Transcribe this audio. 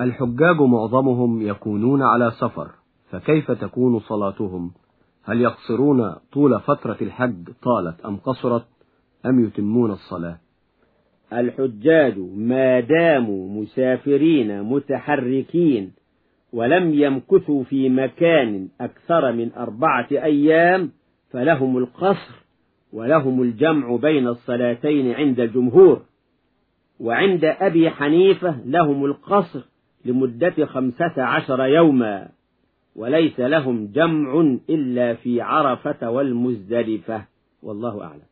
الحجاج معظمهم يكونون على سفر فكيف تكون صلاتهم؟ هل يقصرون طول فترة الحج طالت أم قصرت؟ أم يتمون الصلاة؟ الحجاج ما داموا مسافرين متحركين ولم يمكثوا في مكان أكثر من أربعة أيام فلهم القصر ولهم الجمع بين الصلاتين عند الجمهور وعند أبي حنيفة لهم القصر. لمدة خمسة عشر يوما وليس لهم جمع إلا في عرفة والمزدلفة. والله أعلم.